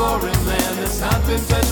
foreign land, there's nothing to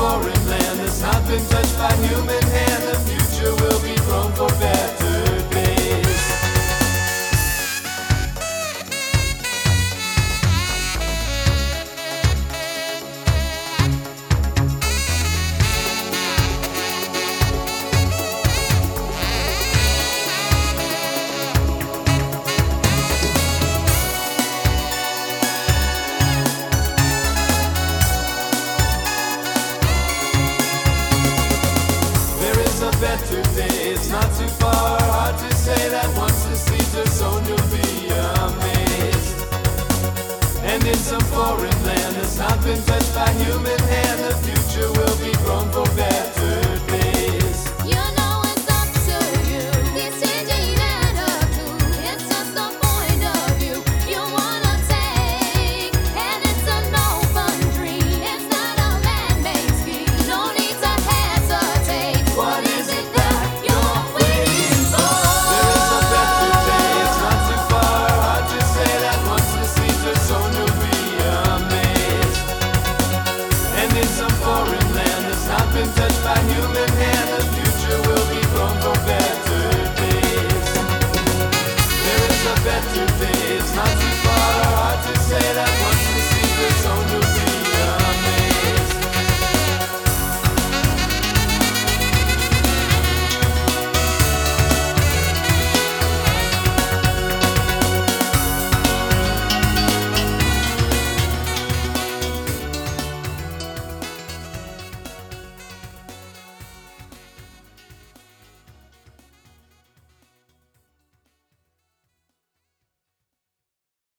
foreign land that's not been touched by human hand. The future will be grown for better. better days, not too far, hard to say that once you see, your zone, you'll be amazed. And it's a foreign land that's not been touched by humans. in touch